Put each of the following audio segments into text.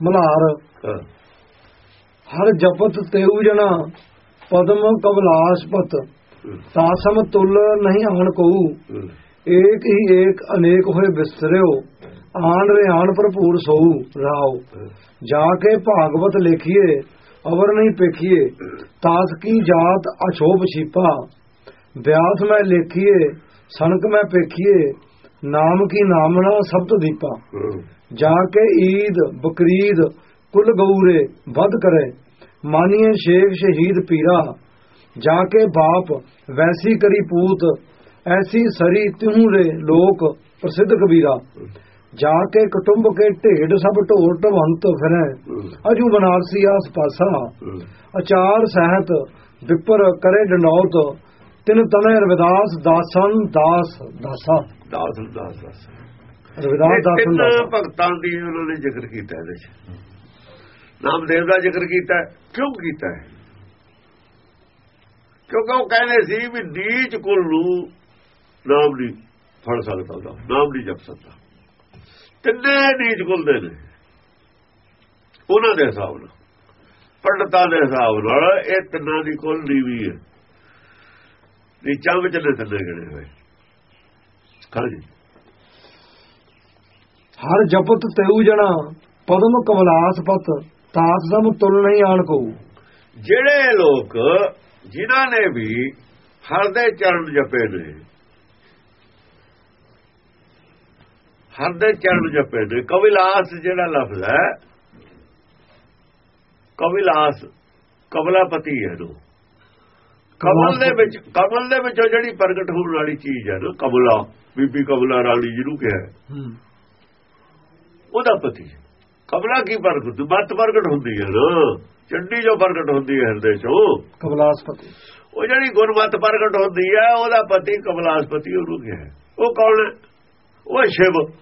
ਮਲਹਾਰ ਹਾਂ। ਹਰ ਜਪਤ ਤੇਉ ਜਨਾ ਪਦਮ ਕਬਲਾਸਪਤ ਹੂੰ, ਤਾਸਮ ਤੁਲ ਨਹੀਂ ਆਣ ਕੋ ਹੂੰ, ਏਕ ਹੀ ਏਕ ਅਨੇਕ ਹੋਏ ਬਿਸਰਿਓ ਆਣ ਰਿਆਣ ਭਰਪੂਰ ਸੋਊ ਰਾਓ। ਜਾ ਕੇ ਭਾਗਵਤ ਲਿਖੀਏ ਅਵਰ ਨਹੀਂ ਪੇਖੀਏ। ਤਾਸ ਕੀ ਜਾਤ ਅਛੋਭ ਛੀਪਾ। ਵਿਆਸ ਮੈਂ ਲੇਖੀਏ ਸਨਕ ਮੈਂ ਪੇਖੀਏ। ਨਾਮ ਕੀ ਨਾਮਣਾ ਸਬਦ ਦੀਪਾ। ਹੂੰ, ਜਾ ਕੇ ਈਦ ਬਕਰੀਦ ਕੁਲ ਗਊਰੇ ਵੱਧ ਕਰੇ। ਮਾਨੀਏ ਸ਼ੇਖ ਸ਼ਹੀਦ ਪੀਰਾ। ਜਾ ਕੇ ਬਾਪ ਵੈਸੀ ਕਰੀ ਪੂਤ। ਐਸੀ ਸਰੀ ਤਿਹੂ ਰੇ ਲੋਕ ਪ੍ਰਸਿੱਧ ਕਬੀਰਾ। ਜਾ ਕੇ ਕੁਟੁੰਬ ਕੇ ਢੇਡ ਸਭ ਢੋਰ ਢਵੰਤ ਫਿਰੈ। ਅਜੂ ਬਨਾਰਸੀ ਆਸ ਪਾਸਾ। ਅਚਾਰ ਸਹਿਤ ਵਿਪਰ ਕਰੇ ਡੰਡੌਤ। ਤਿਨ ਤਨੇ ਰਵਿਦਾਸ ਦਾਸਨ ਦਾਸ ਦਾਸਾ। ਦਾਸ ਦਾਸ ਦਾਸ। ਰਵਿਦਾਸ ਦਾਸਨ ਤਿੰਨ ਦਾਸਾ। ਭਗਤਾਂ ਦੀ ਉਹਨਾਂ ਨੇ ਜ਼ਿਕਰ ਕੀਤਾ ਇਹਦੇ ਚ। ਨਾਮਦੇਵ ਦਾ ਜ਼ਿਕਰ ਕੀਤਾ। ਕਿਉਂ ਕੀਤਾ ਹੈ? ਕਿਉਂਕਿ ਉਹ ਕਹਿੰਦੇ ਸੀ ਵੀ ਨੀਚ ਕੁਲ ਨੂੰ ਨਾਮ ਨਹੀਂ ਫੜ ਸਕਦਾ ਉਹਦਾ ਨਾਮ ਨਹੀਂ ਜਪ ਸਕਦਾ। ਤਿੰਨੇ ਨੀਚ ਕੁਲ ਦੇ ਨੇ। ਉਹਨਾਂ ਦੇ ਹਿਸਾਬ ਨਾਲ ਪੰਡਤਾਂ ਦੇ ਹਿਸਾਬ ਨਾਲ ਇਹ ਤਿੰਨਾਂ ਦੀ ਕੁਲ ਨੀਵੀਂ ਹੈ। ਨੀਚਾਂ ਵਿੱਚ ਨੇ ਤਿੰਨੇ ਗਣੇ ਹੋਏ। ਹਾਂਜੀ ਹਰ ਜਪਤ ਤੇਉ ਜਣਾ ਪਦਮ ਕਮਲਾਸ ਪਤ ਤਾਸ ਸਮ ਤੁਲ ਨਹੀਂ ਆਣ ਕੋ ਜਿਹੜੇ ਲੋਕ ਜਿਨ੍ਹਾਂ ਨੇ ਵੀ ਹਰ ਦੇ ਚਰਨ ਜਪੇ ਨੇ ਹਰ ਦੇ ਚਰਨ ਜਪੇ ਨੇ ਕਵਿਲਾਸ ਜਿਹੜਾ ਲਫ਼ਜ਼ ਹੈ ਕਵਿਲਾਸ ਕਮਲਾਪਤੀ ਹੈ ਨੂੰ ਕਮਲ ਦੇ ਵਿੱਚ ਕਮਲ ਦੇ ਵਿੱਚੋਂ ਜਿਹੜੀ ਪ੍ਰਗਟ ਹੋਣ ਵਾਲੀ ਚੀਜ਼ ਹੈ ਨਾ ਕਮਲਾ ਬੀਬੀ ਕਮਲਾ ਰਾਣੀ ਜਿਹਨੂੰ ਕਿਹਾ। ਉਹਦਾ ਪਤੀ ਕਮਲਾ ਕੀ ਪ੍ਰਗਟ ਮਤ ਪ੍ਰਗਟ ਹੁੰਦੀ ਹੈ ਨਾ। ਚੰਡੀ ਜੋ ਪ੍ਰਗਟ ਹੁੰਦੀ ਹੈ ਹਿਰਦੇ ਚੋਂ। ਕਮਲਾਸਪਤੀ ਉਹ ਜਿਹੜੀ ਗੁਰਮਤ ਪ੍ਰਗਟ ਹੁੰਦੀ ਹੈ ਉਹਦਾ ਪਤੀ ਕਮਲਾਸਪਤੀ ਉਹਨੂੰ ਕਿਹਾ ਹੈ। ਉਹ ਕੌਣ ਹੈ? ਉਹ ਸ਼ਿਵ।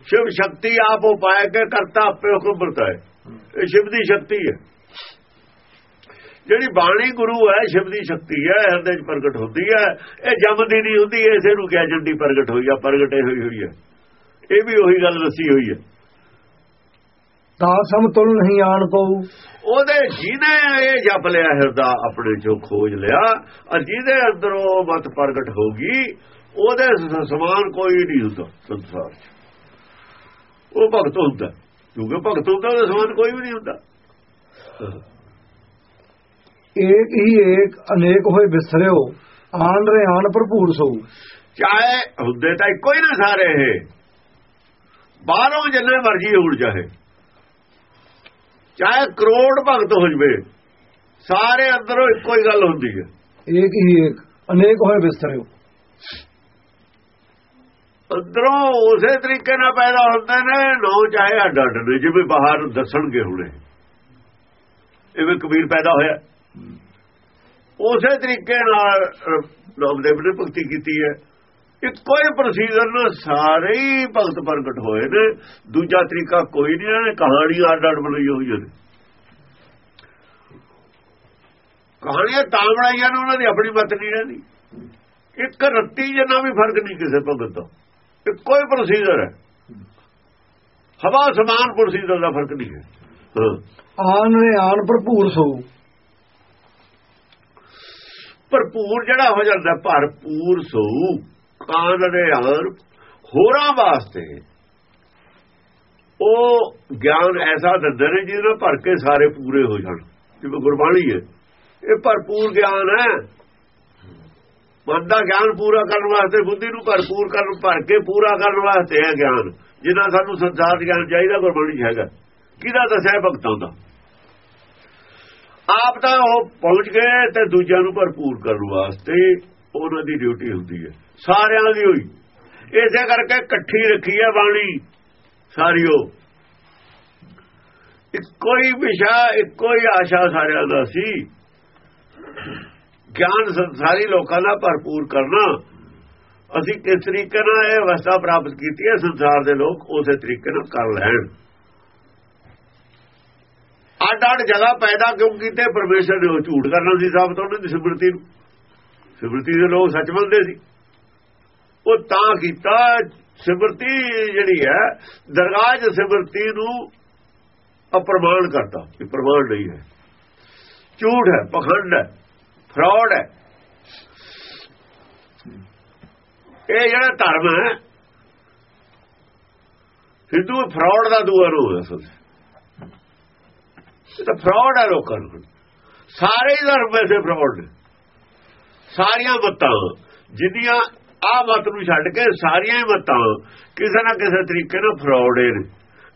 ਸ਼ਿਵ ਸ਼ਕਤੀ ਆਪ ਉਪਾਇ ਕੇ ਕਰਤਾ ਆਪੇ ਹੁਕਮ ਵਰਤਾਏ। ਇਹ ਸ਼ਿਵ ਦੀ ਸ਼ਕਤੀ ਹੈ। ਜਿਹੜੀ ਬਾਣੀ ਗੁਰੂ ਹੈ ਸ਼ਿਵ ਦੀ ਸ਼ਕਤੀ ਹੈ ਹਿਰਦੇ 'ਚ ਪ੍ਰਗਟ ਹੁੰਦੀ ਹੈ। ਇਹ ਜੰਮਦੀ ਨਹੀਂ ਹੁੰਦੀ ਇਸੇ ਨੂੰ ਕਿਹਾ ਜੰਡੀ ਪ੍ਰਗਟ ਹੋਈ ਆ ਪ੍ਰਗਟੇ ਹੋਈ ਹੋਈ ਹੈ। ਇਹ ਵੀ ਉਹੀ ਗੱਲ ਦੱਸੀ ਹੋਈ ਹੈ। ਤਾਸ ਸਮ ਤੁਲ ਨਹੀਂ ਆਣ ਕੋ ਉਹਦੇ ਜਿਹਨੇ ਇਹ ਜਪ ਲਿਆ ਹਿਰਦਾ ਆਪਣੇ ਚੋਂ ਖੋਜ ਲਿਆ ਔਰ ਜਿਹਦੇ ਅੰਦਰੋਂ ਮਤ ਪ੍ਰਗਟ ਹੋਗੀ ਉਹਦੇ ਸ- ਸਮਾਨ ਕੋਈ ਨਹੀਂ ਹੁੰਦਾ ਸੰਸਾਰ 'ਚ। ਉਹ ਭਗਤ ਹੁੰਦਾ। ਕਿਉਂਕਿ ਭਗਤ ਹੁੰਦਾ ਉਹਦੇ ਸਮਾਨ ਕੋਈ ਵੀ ਨਹੀਂ ਹੁੰਦਾ। ਏਕ ਹੀ ਏਕ ਅਨੇਕ ਹੋਏ ਬਿਸਰਿਓ ਆਣ ਰੇ ਆਣ ਭਰਪੂਰ ਸੋ। ਚਾਹੇ ਹੁੰਦੇ ਤਾਂ ਇੱਕੋ ਹੀ ਨਾ ਸਾਰੇ ਇਹ। ਬਾਹਰੋਂ ਜਿੰਨੇ ਮਰਜ਼ੀ ਹੋਣ ਚਾਹੇ ਚਾਹੇ ਕਰੋੜ ਭਗਤ ਹੋ ਜਵੇ ਸਾਰੇ ਅੰਦਰੋਂ ਇੱਕੋ ਹੀ ਗੱਲ ਹੁੰਦੀ ਹੈ। ਏਕ ਹੀ ਏਕ ਅਨੇਕ ਹੋਏ ਬਿਸਰਿਓ। ਅੰਦਰੋਂ ਉਸੇ ਤਰੀਕੇ ਨਾਲ ਪੈਦਾ ਹੁੰਦੇ ਨੇ ਨੌ ਚਾਹੇ ਅੱਡ ਅੱਡ ਨੇ ਜਿਵੇਂ ਬਾਹਰ ਦੱਸਣਗੇ ਹੁਣੇ। ਇਵੇਂ ਕਬੀਰ ਪੈਦਾ ਹੋਇਆ। ਉਸੇ ਤਰੀਕੇ ਨਾਲ ਅਹ, ਨਾਮਦੇਵ ਨੇ ਭਗਤੀ ਕੀਤੀ ਹੈ। ਇੱਕੋ ਹੀ ਪ੍ਰੋਸੀਜਰ ਨਾਲ ਸਾਰੇ ਹੀ ਭਗਤ ਪ੍ਰਗਟ ਹੋਏ ਨੇ। ਦੂਜਾ ਤਰੀਕਾ ਕੋਈ ਨਹੀਂ ਇਹਨਾਂ ਨੇ ਕਹਾਣੀ ਅੱਡ ਅੱਡ ਬਣਾਈ ਹੋਈ ਹੈ। ਕਹਾਣੀਆਂ ਤਾਂ ਬਣਾਈਆਂ ਨੇ ਉਹਨਾਂ ਦੀ ਆਪਣੀ ਮਤ ਨਹੀਂ ਰਹਿੰਦੀ। ਇੱਕ ਰੱਤੀ ਜਿੰਨਾ ਵੀ ਫ਼ਰਕ ਨਹੀਂ ਕਿਸੇ ਭਗਤ ਦਾ। ਇੱਕੋ ਹੀ ਪ੍ਰੋਸੀਜਰ ਹੈ। ਹਵਾ ਸਮਾਨ ਪ੍ਰੋਸੀਜਰ ਦਾ ਫ਼ਰਕ ਨਹੀਂ ਹੈ। ਹਾਂ। ਆਣ ਰੇ ਭਰਪੂਰ ਸੋ। ਭਰਪੂਰ ਜਿਹੜਾ ਹੋ ਜਾਂਦਾ, ਭਰਪੂਰ ਸੋ ਕਾਨ ਦੇ ਆਨ ਹੋਰਾਂ ਵਾਸਤੇ। ਉਹ ਗਿਆਨ ਐਸਾ ਦਿੰਦੇ ਨੇ ਜਿਹਦੇ ਨਾਲ ਭਰ ਕੇ ਸਾਰੇ ਪੂਰੇ ਹੋ ਜਾਣ। ਜਿਵੇਂ ਗੁਰਬਾਣੀ ਹੈ। ਇਹ ਭਰਪੂਰ ਗਿਆਨ ਹੈ। ਮਨ ਦਾ ਗਿਆਨ ਪੂਰਾ ਕਰਨ ਵਾਸਤੇ, ਬੁੱਧੀ ਨੂੰ ਭਰਪੂਰ ਕਰਨ, ਭਰ ਕੇ ਪੂਰਾ ਕਰਨ ਵਾਸਤੇ ਹੈ ਗਿਆਨ। ਜਿੰਨਾ ਸਾਨੂੰ ਸੰਸਾਰ ਗਿਆਨ ਚਾਹੀਦਾ, ਗੁਰਬਾਣੀ 'ਚ ਹੈਗਾ। ਕਿਹਦਾ ਦੱਸਿਆ ਭਗਤਾਂ ਦਾ? ਆਪ ਤਾਂ ਉਹ ਪਹੁੰਚ ਗਏ ਤੇ ਦੂਜਿਆਂ ਨੂੰ ਭਰਪੂਰ ਕਰਨ ਵਾਸਤੇ ਉਹਨਾਂ ਦੀ ਡਿਊਟੀ ਹੁੰਦੀ ਹੈ। ਸਾਰਿਆਂ ਦੀ ਹੋਈ। ਇਸੇ ਕਰਕੇ ਇਕੱਠੀ ਰੱਖੀ ਹੈ ਬਾਣੀ, ਸਾਰਿਓ। ਇੱਕੋ ਹੀ ਵਿਸ਼ਾ, ਇੱਕੋ ਹੀ ਆਸ਼ਾ ਸਾਰਿਆਂ ਦਾ ਸੀ। ਗਿਆਨ ਸੰਸਾਰੀ ਲੋਕਾਂ ਦਾ ਭਰਪੂਰ ਕਰਨਾ। ਅਸੀਂ ਕਿਸ ਤਰੀਕੇ ਨਾਲ ਇਹ ਅਵਸਥਾ ਪ੍ਰਾਪਤ ਕੀਤੀ ਹੈ? ਸੰਸਾਰ ਦੇ ਲੋਕ ਉਸੇ ਤਰੀਕੇ ਨਾਲ ਕਰ ਲੈਣ। ਅੱਡ ਅੱਡ ਜਗ੍ਹਾ ਪੈਦਾ ਕਿਉਂ ਕੀਤੇ? ਪਰਮੇਸ਼ਰ ਨੇ ਉਹ ਝੂਠ ਕਰਨਾ ਸੀ ਸਾਬਤ ਉਹਨਾਂ ਦੀ ਸਿਮਰਤੀ ਨੂੰ। ਸਿਮਰਤੀ ਦੇ ਲੋਕ ਸੱਚ ਮੰਨਦੇ ਸੀ। ਉਹ ਤਾਂ ਕੀਤਾ ਸਿਮਰਤੀ ਜਿਹੜੀ ਹੈ, ਦਰਗਾਹ 'ਚ ਸਿਮਰਤੀ ਨੂੰ ਅਪਰਮਾਣ ਕਰਤਾ ਇਹ ਪ੍ਰਮਾਣ ਨਹੀਂ ਹੈ। ਝੂਠ ਹੈ, ਪਖੰਡ ਹੈ, ਫਰਾਡ ਹੈ। ਇਹ ਜਿਹੜਾ ਧਰਮ ਹੈ, ਹਿੰਦੂ ਫਰਾਡ ਦਾ ਦੂਆ ਰੂਪ ਹੈ ਅਸਲ ਤਾਂ ਫਰਾਡ ਹੈ ਲੋਕਾਂ ਨੂੰ। ਸਾਰੇ ਹੀ ਧਰਮ ਵੈਸੇ ਫਰਾਡ ਨੇ। ਸਾਰੀਆਂ ਮਤਾਂ, ਜਿੰਨੀਆਂ ਆ ਮਤ ਨੂੰ ਛੱਡ ਕੇ ਸਾਰੀਆਂ ਹੀ ਮਤਾਂ, ਕਿਸੇ ਨਾ ਕਿਸੇ ਤਰੀਕੇ ਨਾਲ ਫਰਾਡ ਨੇ।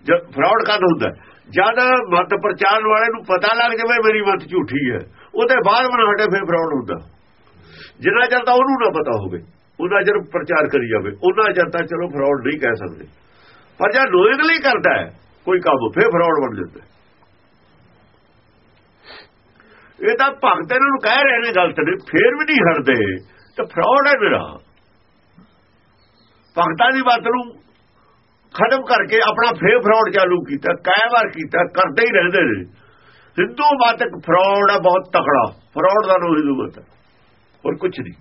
ਜਦ ਫਰਾਡ ਕਦ ਹੁੰਦਾ? ਜਦ ਮਤ ਪ੍ਰਚਾਰਨ ਵਾਲੇ ਨੂੰ ਪਤਾ ਲੱਗ ਜਾਵੇ ਮੇਰੀ ਮਤ ਝੂਠੀ ਹੈ, ਉਹਦੇ ਬਾਅਦ ਬਣਾ ਹਟੇ ਫਿਰ ਫਰਾਡ ਹੁੰਦਾ। ਜਿੰਨਾ ਚਿਰ ਤਾਂ ਉਹਨੂੰ ਨਾ ਪਤਾ ਹੋਵੇ, ਉਹਨਾਂ ਚਿਰ ਪ੍ਰਚਾਰ ਕਰੀ ਜਾਵੇ, ਉਹਨਾਂ ਚਿਰ ਤਾਂ ਚਲੋ ਫਰਾਡ ਨਹੀਂ ਕਹਿ ਸਕਦੇ। ਪਰ ਜਦ ਨੋਇੰਗਲੀ ਕਰਦਾ ਹੈ, ਕੋਈ ਕੰਮ, ਫਿਰ ਫਰਾਡ ਬਣ ਜਾਂਦਾ ਹੈ। ਇਹ ਤਾਂ ਭਗਤ ਇਹਨਾਂ ਨੂੰ ਕਹਿ ਰਹੇ ਨੇ ਗਲਤ ਨੇ ਫੇਰ ਵੀ ਨਹੀਂ ਹਟਦੇ। ਤਾਂ ਫਰਾਡ ਹੈ ਮੇਰਾ। ਭਗਤਾਂ ਦੀ ਬਾਤ ਨੂੰ ਖਤਮ ਕਰਕੇ ਆਪਣਾ ਫੇਰ ਫਰਾਡ ਚਾਲੂ ਕੀਤਾ ਕਈ ਵਾਰ ਕੀਤਾ, ਕਰਦੇ ਹੀ ਰਹਿੰਦੇ ਨੇ। ਹਿੰਦੂ ਮਤ ਇੱਕ ਫਰਾਡ ਹੈ ਬਹੁਤ ਤਕੜਾ। ਫਰਾਡ ਦਾ ਨੂੰ ਹਿੰਦੂ ਮਤ। ਹੋਰ ਕੁਝ ਨਹੀਂ।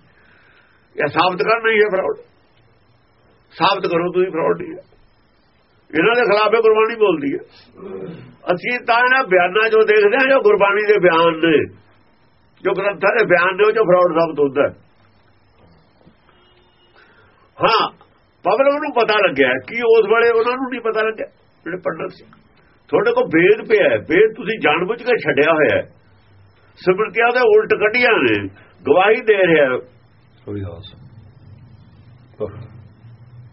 ਇਹ ਸਾਬਤ ਕਰਨਾ ਹੀ ਹੈ ਫਰਾਡ ਸਾਬਤ ਕਰੋ, ਤੁਸੀਂ ਫਰਾਡ ਨਹੀਂ ਹੈ। ਇਹਨਾਂ ਦੇ ਖਿਲਾਫ ਇਹ ਗੁਰਬਾਣੀ ਬੋਲਦੀ ਹੈ। ਅਸੀਂ ਤਾਂ ਇਹਨਾਂ ਬਿਆਨਾਂ ਜੋ ਦੇਖਦੇ ਹਾਂ ਜੋ ਗੁਰਬਾਣੀ ਦੇ ਬਿਆਨ ਨੇ। ਜੋ ਗ੍ਰੰਥਾਂ ਦੇ ਬਿਆਨ ਨੇ ਉਹ ਜੋ ਫਰਾਡ ਸਾਬਤ ਹੁੰਦਾ ਹੈ। ਹਾਂ ਪਬਲਿਕ ਨੂੰ ਪਤਾ ਲੱਗਿਆ ਕਿ ਉਸ ਵੇਲੇ ਉਹਨਾਂ ਨੂੰ ਨਹੀਂ ਪਤਾ ਲੱਗਿਆ ਜਿਹੜੇ ਪੰਡਤ ਸੀ। ਤੁਹਾਡੇ ਕੋਲ ਵੇਦ ਪਿਆ ਹੈ। ਵੇਦ ਤੁਸੀਂ ਜਾਣਬੁੱਝ ਕੇ ਛੱਡਿਆ ਹੋਇਆ ਹੈ। ਸਿਮਰਤੀਆਂ ਦੇ ਉਲਟ ਕੱਢੀਆਂ ਨੇ ਗਵਾਹੀ ਦੇ ਰਿਹਾ ਹੈ।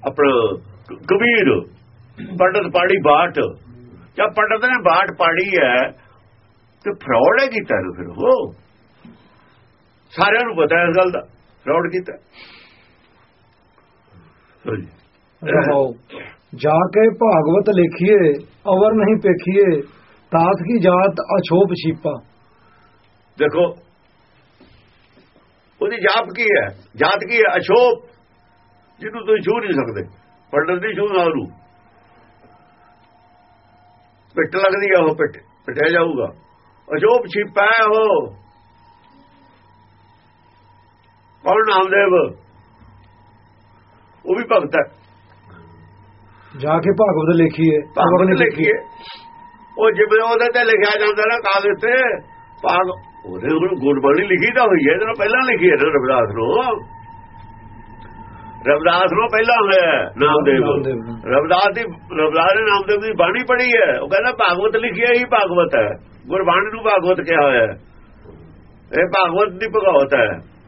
ਆਪਣਾ ਕ- ਕਬੀਰ ਪੰਡਤ ਪਾੜੀ ਬਾਟ। ਜਾਂ ਪੰਡਤ ਨੇ ਬਾਟ ਪਾੜੀ ਹੈ ਤੇ ਫਰਾਡ ਹੈ ਕੀਤਾ ਫਿਰ ਉਹ। ਸਾਰਿਆਂ ਨੂੰ ਪਤਾ ਇਸ ਗੱਲ ਦਾ ਫਰਾਡ ਕੀਤਾ। ਜਾ। ਕੇ ਭਾਗਵਤ ਲਿਖੀਏ ਅਵਰ ਨਹੀਂ ਪੇਖੀਏ ਤਾਸ ਕੀ ਜਾਤ ਅਛੋਪ ਛੀਪਾ। ਦੇਖੋ ਉਹਦੀ ਜਾਪ ਕੀ ਹੈ ਜਾਤ ਕੀ ਹੈ ਅਸ਼ੋਕ ਜਿਹਨੂੰ ਤੁਸੀਂ ਛੂ ਨਹੀਂ ਸਕਦੇ। ਪੰਡਤ ਦੀ ਛੂ ਨਾ ਨੂੰ। ਪਿੱਟ ਲੱਗਦੀ ਆ ਉਹ ਪਿੱਟ ਪਿੱਟਿਆ ਜਾਊਗਾ। ਅਸ਼ੋਕ ਛਿਪਾ ਉਹ। ਕੌਣ ਨਾਮਦੇਵ? ਉਹ ਵੀ ਭਗਤ ਹੈ। ਜਾ ਕੇ ਭਾਗਵਤ ਲਿਖੀਏ ਭਾਗਵਤ ਲਿਖੀਏ। ਉਹ ਜਿਵੇਂ ਉਹਦੇ ਤੇ ਲਿਖਿਆ ਜਾਂਦਾ ਨਾ ਕਾਗਜ਼ ਤੇ ਭਾਗ ਉਹਦੇ ਹੁਣ ਗੁਰਬਾਣੀ ਲਿਖੀ ਤਾਂ ਹੋਈ ਹੈ ਇਹਦੇ ਨਾਲ ਪਹਿਲਾਂ ਲਿਖੀ ਹੈ ਰਵਿਦਾਸ ਨੂੰ। ਰਵਿਦਾਸ ਨੂੰ ਪਹਿਲਾਂ ਹੋਇਆ ਹੈ ਨਾਮਦੇਵ। ਰਵਿਦਾਸ ਦੀ ਰਵਿਦਾਸ ਨੇ ਨਾਮਦੇਵ ਦੀ ਬਾਣੀ ਪੜ੍ਹੀ ਹੈ। ਉਹ ਕਹਿੰਦਾ ਭਾਗਵਤ ਲਿਖਿਆ ਹੀ ਭਾਗਵਤ ਹੈ। ਗੁਰਬਾਣੀ ਨੂੰ ਭਾਗਵਤ ਕਿਹਾ ਹੋਇਆ ਹੈ। ਇਹ ਭਾਗਵਤ ਦੀ ਭਗਵਤ ਹੈ।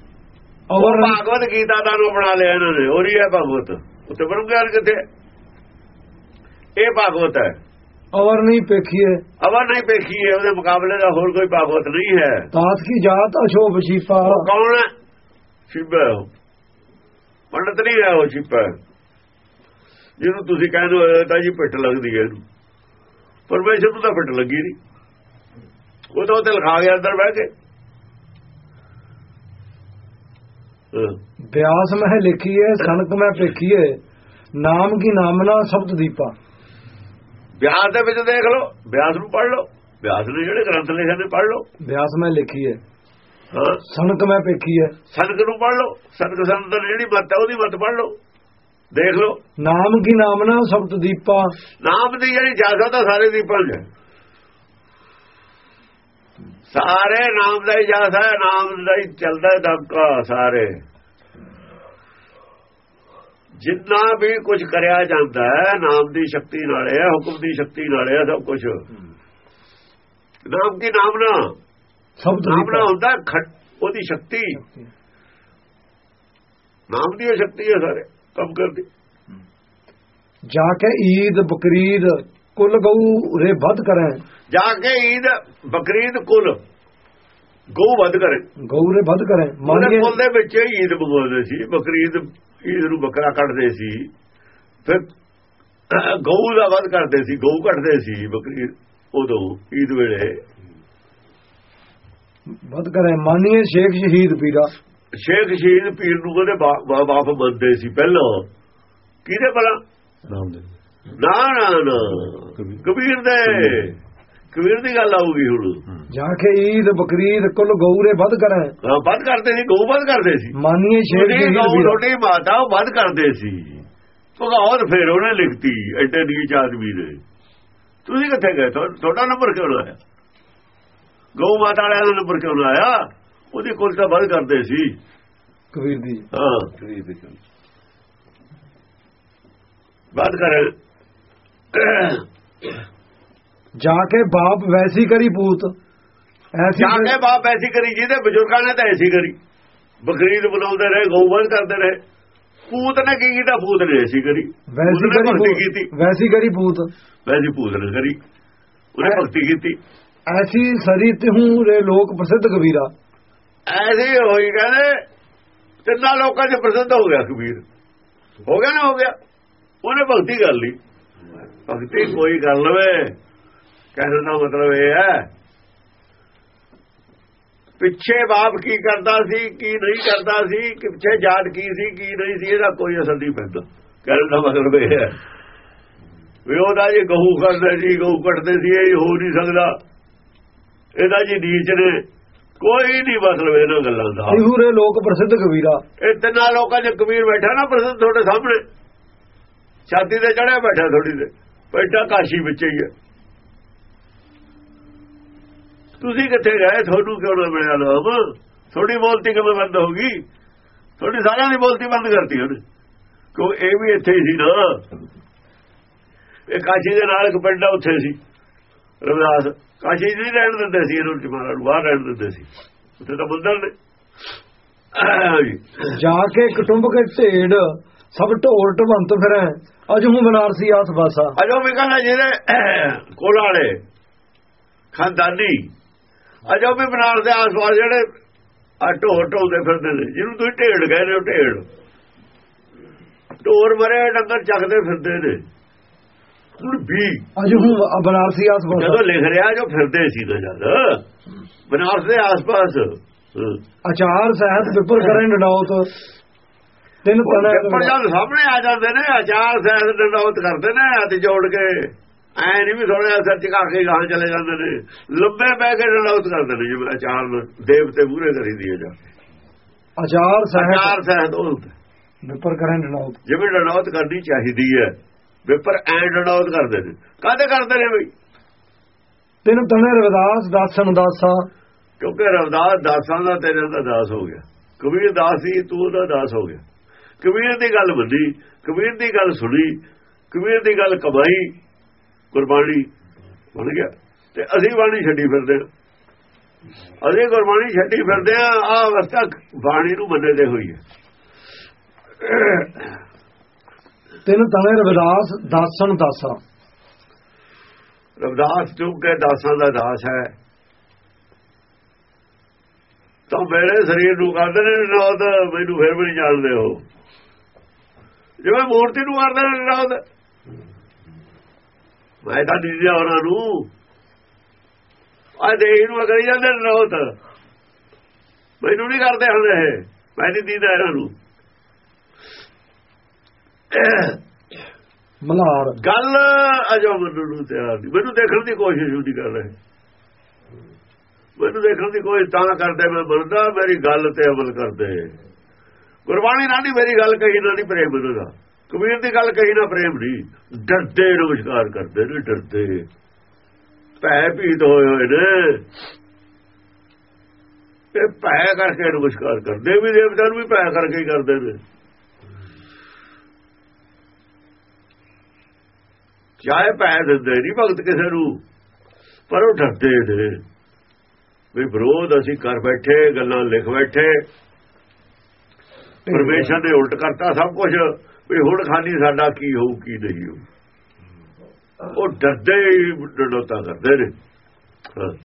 ਨਹੀਂ- ਭਾਗਵਤ ਗੀਤਾ ਦਾ ਨੂੰ ਬਣਾ ਲਿਆ ਇਹਨਾਂ ਨੇ। ਉਹ ਹੀ ਹੈ ਭਾਗਵਤ। ਉੱਤੇ ਬ੍ਰਹਮ ਗਿਆਨ ਕਿੱਥੇ? ਹੈ? ਇਹ ਭਾਗਵਤ ਹੈ। ਅਵਰ ਨਹੀਂ ਪੇਖੀਏ ਅਵਰ ਨਹੀਂ ਪੇਖੀ ਹੈ। ਉਹਦੇ ਮੁਕਾਬਲੇ ਦਾ ਹੋਰ ਕੋਈ ਭਾਗਵਤ ਨਹੀਂ ਹੈ। ਤਾਸ ਕੀ ਜਾਤ ਛੀਪਾ ਉਹ ਕੌਣ ਹੈ? ਸ਼ਿਵ ਹੈ ਪੰਡਤ ਨਹੀਂ ਹੈ ਉਹ ਹੈ। ਜਿਹਨੂੰ ਤੁਸੀਂ ਕਹਿੰਦੇ ਹੋ ਤਾਂ ਜੀ ਪਿੱਟ ਲੱਗਦੀ ਹੈ ਇਹਨੂੰ। ਪਰਮੇਸ਼ਰ ਨੂੰ ਤਾਂ ਪਿੱਟ ਲੱਗੀ ਨਹੀਂ। ਉਹ ਤਾਂ ਉੱਤੇ ਲਿਖਾ ਗਿਆ ਅੰਦਰ ਬਹਿ ਕੇ। ਹਾਂ। ਬਿਆਸ ਮਹਿ ਲਿਖੀਏ ਸਨਕ ਮੈਂ ਪੇਖੀਏ ਨਾਮ ਕੀ ਨਾਮਨਾ ਸਬਦ ਦੀਪਾ। ਬਿਆਸ ਦੇ ਵਿੱਚ ਦੇਖ ਲਓ। ਬਿਆਸ ਨੂੰ ਪੜ੍ਹ ਲਓ। ਬਿਆਸ ਨੇ ਜਿਹੜੇ ਗ੍ਰੰਥ ਲਿਖੇ ਨੇ ਪੜ੍ਹ ਲਓ। ਬਿਆਸ ਮੈਂ ਲਿਖੀਏ ਹਾਂ। ਸਨਕ ਮੈਂ ਪੇਖੀਏ ਸਨਕ ਨੂੰ ਪੜ੍ਹ ਲਓ। ਸਨਕ ਸੰਤ ਦੀ ਜਿਹੜੀ ਮੱਤ ਹੈ ਉਹਦੀ ਮੱਤ ਪੜ੍ਹ ਲਓ। ਦੇਖ ਲਓ। ਨਾਮ ਕੀ ਨਾਮਨਾ ਸਬਦ ਦੀਪਾ? ਨਾਮ ਦੀ ਜਿਹੜੀ ਜਾਸਾ ਤਾਂ ਸਾਰੇ ਦੀਪਾਂ 'ਚ ਹੈ। ਸਾਰੇ ਨਾਮ ਦਾ ਹੀ ਜਾਸਾ ਹੈ ਨਾਮ ਦਾ ਹੀ ਚੱਲਦਾ ਹੈ ਦਬਕਾ ਸਾਰੇ। ਜਿੰਨਾ ਵੀ ਕੁਝ ਕਰਿਆ ਜਾਂਦਾ ਹੈ ਨਾਮ ਦੀ ਸ਼ਕਤੀ ਨਾਲ ਹੈ ਹੁਕਮ ਦੀ ਸ਼ਕਤੀ ਨਾਲ ਹੈ ਸਭ ਕੁਝ। ਨਾਮ ਕੀ ਨਾਮ ਨਾ? ਸਬਦ ਨਾਮ ਨਾ ਦੀਪਾ ਹੁੰਦਾ ਉਹਦੀ ਸ਼ਕਤੀ। ਨਾਮ ਦੀ ਸ਼ਕਤੀ ਹੈ ਸਾਰੇ ਕੰਮ ਕਰਦੀ। ਜਾ ਕੇ ਈਦ ਬਕਰੀਦ ਕੁਲ ਗਊ ਰੇ ਵੱਧ ਕਰੇ। ਜਾ ਕੇ ਈਦ ਬਕਰੀਦ ਕੁਲ ਗਊ ਵੱਧ ਕਰੇ। ਗਊ ਰੇ ਵੱਧ ਕਰੇ। ਮਾਨੀਏ ਕੁਲ ਦੇ ਵਿੱਚ ਈਦ ਮੰਗਵਾਉਂਦੇ ਸੀ ਬਕਰੀਦ ਈਦ ਨੂੰ ਬੱਕਰਾ ਕੱਢਦੇ ਸੀ ਫਿਰ ਗਊ ਦਾ ਵੱਧ ਕਰਦੇ ਸੀ ਗਊ ਕੱਢਦੇ ਸੀ ਬਕਰੀਦ ਉਦੋਂ ਈਦ ਵੇਲੇ। ਵੱਧ ਕਰੇ। ਮਾਨੀਏ ਸ਼ੇਖ ਸ਼ਹੀਦ ਪੀਰਾ। ਸ਼ੇਖ ਸ਼ਹੀਦ ਪੀਰ ਨੂੰ ਬਾ- ਬਾਪ ਮੰਨਦੇ ਸੀ ਪਹਿਲਾਂ। ਕਿਹਦੇ ਦੇ ਨਾ ਨਾ ਨਾ ਕਬੀਰ ਦੇ। ਕਬੀਰ ਦੀ ਗੱਲ ਆਊਗੀ ਹੁਣ। ਜਾ ਕੇ ਈਦ ਬਕਰੀਦ ਕੁਲ ਗਊ ਰੇ ਵੱਧ ਕਰੇ। ਹਾਂ ਵੱਧ ਕਰਦੇ ਸੀ ਗਊ ਵੱਧ ਕਰਦੇ ਸੀ। ਮਾਨੀਏ ਸ਼ੇਖ ਸ਼ਹੀਦ ਗਊ ਪੀਰਾ। ਛੋਟੀ ਮਾਤਾ ਉਹ ਵੱਧ ਕਰਦੇ ਸੀ। ਭਗੌਤ ਫਿਰ ਉਹਨੇ ਲਿਖਤੀ ਐਡੇ ਨੀਚ ਆਦਮੀ ਨੇ ਤੁਸੀਂ ਕਿੱਥੇ ਗਏ? ਤੁਹਾ- ਤੁਹਾਡਾ ਨੰਬਰ ਕਿਉਂ ਆਇਆ ਗਊ ਮਾਤਾ ਵਾਲਿਆਂ ਦਾ ਨੰਬਰ ਕਿਉਂ ਨਾ ਆਇਆ ਉਹਦੀ ਕੁਲ ਤਾਂ ਵੱਧ ਕਰਦੇ ਸੀ। ਕਬੀਰ ਦੀ। ਹਾਂ। ਬਾਤ ਕਰ। ਜਾ ਕੇ ਬਾਪ ਵੈਸੀ ਕਰੀ ਪੂਤ। ਐਸੀ ਜਾ ਕੇ ਬਾਪ ਐਸੀ ਕਰੀ ਜਿਹਦੇ ਬਜ਼ੁਰਗਾਂ ਨੇ ਤਾਂ ਐਸੀ ਕਰੀ। ਬਕਰੀਦ ਬਣਾਉਂਦੇ ਰਹੇ ਗਊਬੰਦ ਕਰਦੇ ਰਹੇ। ਪੂਤ ਨੇ ਕੀ ਕੀਤਾ? ਪੂਤ ਨੇ ਐਸੀ ਕਰੀ। ਵੈਸੀ ਕਰੀ ਕੀਤੀ। ਵੈਸੀ ਕਰੀ ਪੂਤ। ਵੈਸੀ ਪੂਤ ਨੇ ਕਰੀ। ਉਹਨੇ ਭਗਤੀ ਕੀਤੀ। ਐਸੀ ਸਰੀ ਤਿਹੂ ਰੇ ਲੋਕ ਪ੍ਰਸਿੱਧ ਕਬੀਰਾ। ਐਸੀ ਹੋਈ ਕਹਿੰਦੇ, ਤਿੰਨਾਂ ਲੋਕਾਂ 'ਚ ਪ੍ਰਸਿੱਧ ਹੋ ਗਿਆ ਕਬੀਰ। ਹੋ ਗਿਆ ਨਾ ਹੋ ਗਿਆ। ਉਹਨੇ ਭਗਤੀ ਕਰ ਲਈ। ਭਗਤੀ ਕੋਈ ਕਰ ਲਵੇ। ਕਹਿਣ ਦਾ ਮਤਲਬ ਇਹ ਹੈ, ਪਿੱਛੇ ਬਾਪ ਕੀ ਕਰਦਾ ਸੀ, ਕੀ ਨਹੀਂ ਕਰਦਾ ਸੀ ਕਿ ਪਿੱਛੇ ਜਾਤ ਕੀ ਸੀ, ਕੀ ਨਹੀਂ ਸੀ, ਇਹਦਾ ਕੋਈ ਅਸਰ ਨਹੀਂ ਪੈਂਦਾ। ਕਹਿਣ ਦਾ ਮਤਲਬ ਇਹ ਹੈ। ਵੀ ਉਹਦਾ ਜੇ ਗਹੂ ਕਰਦੇ ਸੀ ਗਹੂ ਕੱਟਦੇ ਸੀ, ਇਹ ਹੋ ਨਹੀਂ ਸਕਦਾ। ਇਹਦਾ ਜੀ ਨੀਚ ਨੇ। ਕੋਈ ਨਹੀਂ ਮਤਲਬ ਇਹਨਾਂ ਗੱਲਾਂ ਦਾ। ਤਿਹੂ ਰੇ ਲੋਕ ਪ੍ਰਸਿੱਧ ਕਬੀਰਾ ਇਹ ਤਿੰਨਾਂ ਲੋਕਾਂ 'ਚ ਕਬੀਰ ਬੈਠਾ ਨਾ ਪ੍ਰਸਿੱਧ ਤੁਹਾਡੇ ਸਾਹਮਣੇ। ਛਾਤੀ ਤੇ ਚੜਿਆ ਬੈਠਾ ਥੋੜੀ ਤੇ। ਬੈਠਾ ਕਾਸ਼ੀ ਵਿੱਚ ਹੀ ਹੈ ਤੁਸੀਂ ਕਿੱਥੇ ਗਏ? ਤੁਹਾਨੂੰ ਕਿਉਂ ਨਾ ਮਿਲਿਆ ਲੋਕ ਥੋੜੀ ਬੋਲਤੀ ਕਿਵੇਂ ਬੰਦ ਹੋ ਗਈ? ਤੁਹਾਡੀ ਸਾਰਿਆਂ ਦੀ ਬੋਲਤੀ ਬੰਦ ਕਰਤੀ ਉਹਨੇ। ਕਿਉਂ? ਇਹ ਵੀ ਇੱਥੇ ਹੀ ਸੀ ਨਾ। ਇਹ ਕਾਸ਼ੀ ਦੇ ਨਾਲ ਇੱਕ ਪਿੰਡ ਉੱਥੇ ਸੀ। ਰਵਿਦਾਸ। ਕਾਸ਼ੀ ਨਹੀਂ ਰਹਿਣ ਦਿੰਦੇ ਸੀ ਇਹਨੂੰ ਜਮਾਨਾ ਨੂੰ ਬਾਹਰ ਰਹਿਣ ਦਿੰਦੇ ਸੀ। ਉੱਥੇ ਤਾਂ ਮੰਦਰ ਨੇ। ਜਾ ਕੇ ਕੁਟੁੰਬ ਕੇ ਢੇੜ ਸਭ ਢੋਲ ਢਵੰਤ ਫਿਰੈ ਅਜਹੂ ਬਨਾਰਸੀ ਆਸ ਬਾਸਾ ਅਜੋ ਵੀ ਕਹਿੰਦਾ ਜਿਹਦੇ ਕੋਲ ਵਾਲੇ ਖਾਨਦਾਨੀ ਅਜੋ ਵੀ ਬਨਾਰ ਦੇ ਆਸ-ਪਾਸ ਜਿਹੜੇ ਆ ਢੋਰ ਢੋਲਦੇ ਫਿਰਦੇ ਨੇ ਜਿਹਨੂੰ ਤੁਸੀਂ ਢੇੜ ਕਹਿੰਦੇ ਹੋ ਢੇੜ ਢੋਰ ਮਰੇ ਡੰਗਰ ਚੱਕਦੇ ਫਿਰਦੇ ਨੇ। ਹੁਣ ਵੀ। ਅਜਹੂ ਬਨਾਰਸੀ ਆਸ ਬਾਸਾ ਜਦੋਂ ਲਿਖ ਰਿਹਾ ਜੋ ਫਿਰਦੇ ਸੀ ਤਾਂ ਜਦ। ਬਨਾਰਸ ਦੇ ਆਸ-ਪਾਸ। ਅਚਾਰ ਸਹਿਤ ਵਿਪਰ ਕਰੇ ਨਡੌਤ ਤਿੰਨ ਪਰ ਜਦ ਸਾਹਮਣੇ ਆ ਜਾਂਦੇ ਨੇ ਆਚਾਰ ਸਹਿਤ ਡੰਡੌਤ ਕਰਦੇ ਨੇ ਹੱਥ ਜੋੜ ਕੇ। ਐ ਨਹੀਂ ਵੀ ਥੋੜਾ ਜਿਹਾ ਸਿਰ ਝੁਕਾ ਕੇ ਗਾਂ ਚਲੇ ਜਾਂਦੇ ਨੇ। ਲੰਬੇ ਬਹਿ ਕੇ ਡੰਡੌਤ ਕਰਦੇ ਨੇ ਜਿਵੇਂ ਆਚਾਰ ਨੂੰ ਦੇਵਤੇ ਪੂਰੇ ਕਰੀ ਦੀਏ ਜਾ। ਅਚਾਰ ਸਹਿਤ। ਆਚਾਰ ਸਹਿਤ ਉਹ। ਵਿਪਰ ਕਰੇ ਨਡੌਤ ਜਿਵੇਂ ਡੰਡੌਤ ਕਰਨੀ ਚਾਹੀਦੀ ਹੈ। ਵਿਪਰ ਐ ਡੰਡੌਤ ਕਰਦੇ ਨੇ ਕਾਹਦੇ ਕਰਦੇ ਨੇ ਬਈ? ਤਿੰਨ ਤਨੇ ਰਵਿਦਾਸ ਦਾਸਨ ਦਾਸਾ। ਕਿਉਂਕਿ ਰਵਦਾਸ ਦਾਸਾਂ ਦਾ ਤੇਰੇ ਦਾ ਦਾਸ ਹੋ ਗਿਆ। ਕਬੀਰ ਦਾਸ ਸੀ ਤੂੰ ਉਹਦਾ ਦਾਸ ਹੋ ਗਿਆ। ਕਬੀਰ ਦੀ ਗੱਲ ਮੰਨੀ ਕਬੀਰ ਦੀ ਗੱਲ ਸੁਣੀ ਕਬੀਰ ਦੀ ਗੱਲ ਕਮਾਈ ਗੁਰਬਾਣੀ ਬਣ ਗਿਆ। ਤੇ ਅਸੀਂ ਬਾਣੀ ਛੱਡੀ ਫਿਰਦੇ ਹਾਂ। ਅਸੀਂ ਗੁਰਬਾਣੀ ਛੱਡੀ ਫਿਰਦੇ ਆ ਆ ਅਵਸਥਾ ਬਾਣੀ ਨੂੰ ਮੰਨਦੇ ਹੋਈ ਹੈ ਤਿੰਨ ਤਨੇ ਰਵਿਦਾਸ ਦਾਸਨ ਦਾਸਾ। ਰਵਦਾਸ ਚੁੱਕੇ ਦਾਸਾਂ ਦਾ ਦਾਸ ਹੈ? ਤਾਂ ਮੇਰੇ ਸਰੀਰ ਨੂੰ ਕਰਦੇ ਨੇ ਨਾਦ ਮੈਨੂੰ ਫਿਰ ਵੀ ਨਹੀਂ ਜਾਣਦੇ ਹੋ ਜਿਵੇਂ ਮੂਰਤੀ ਨੂੰ ਕਰਦੇ ਨੇ ਨਾਦ ਮੈਂ ਤਾਂ ਨਹੀਂ ਉਹਨਾਂ ਨੂੰ। ਆ ਦੇਹ ਨੂੰ ਕਰੀ ਜਾਂਦੇ ਨੇ ਮੈਨੂੰ ਨਹੀਂ ਕਰਦੇ ਹੁਣ ਇਹ। ਮੈਂ ਨਹੀਂ ਦੀਦਾ ਇਹਨਾਂ ਨੂੰ। ਮਲਾਰ ਗੱਲ ਅਜੋ ਮੈਨੂੰ ਨੂੰ ਤਿਆਰ ਨਹੀਂ ਮੈਨੂੰ ਦੇਖਣ ਦੀ ਕੋਸ਼ਿਸ਼ ਨਹੀਂ ਕਰ ਰਹੇ ਮੈਨੂੰ ਦੇਖਣ ਦੀ ਕੋਈ ਤਾਂ ਕਰਦੇ ਮੈਂ ਬੋਲਦਾ, ਮੇਰੀ ਗੱਲ ਤੇ ਅਮਲ ਕਰਦੇ। ਗੁਰਬਾਣੀ ਨਾਲ ਨਹੀਂ ਮੇਰੀ ਗੱਲ ਕਹੀ ਨਾ ਨਹੀਂ ਪ੍ਰੇਮ ਦਾ ਕਬੀਰ ਦੀ ਗੱਲ ਕਹੀ ਨਾ ਪ੍ਰੇਮ ਨਹੀਂ ਡਰਦੇ, ਨਮਸਕਾਰ ਕਰਦੇ ਨੇ, ਡਰਦੇ। ਭੈ ਭੀਤ ਹੋਏ ਹੋਏ ਨੇ। ਤੇ ਭੈ ਕਰਕੇ ਨਮਸਕਾਰ ਕਰਦੇ। ਵੀ ਦੇਵਤਾ ਨੂੰ ਵੀ ਭੈ ਕਰਕੇ ਹੀ ਕਰਦੇ ਨੇ। ਚਾਹੇ ਭੈ ਦਿੰਦੇ ਨਹੀਂ ਭਗਤ ਕਿਸੇ ਨੂੰ। ਪਰ ਉਹ ਡਰਦੇ ਨੇ। ਵੀ ਵਿਰੋਧ ਅਸੀਂ ਕਰ ਬੈਠੇ ਗੱਲਾਂ ਲਿਖ ਬੈਠੇ। ਪਰਮੇਸ਼ਰ ਨੇ ਉਲਟ ਕਰਤਾ ਸਭ ਕੁਝ ਵੀ ਹੁਣ ਖਾਲੀ ਸਾਡਾ ਕੀ ਹੋਊ ਕੀ ਨਹੀਂ ਹੋਊ। ਉਹ ਡਰਦੇ ਹੀ ਡਰੋਤਾ ਕਰਦੇ ਨੇ।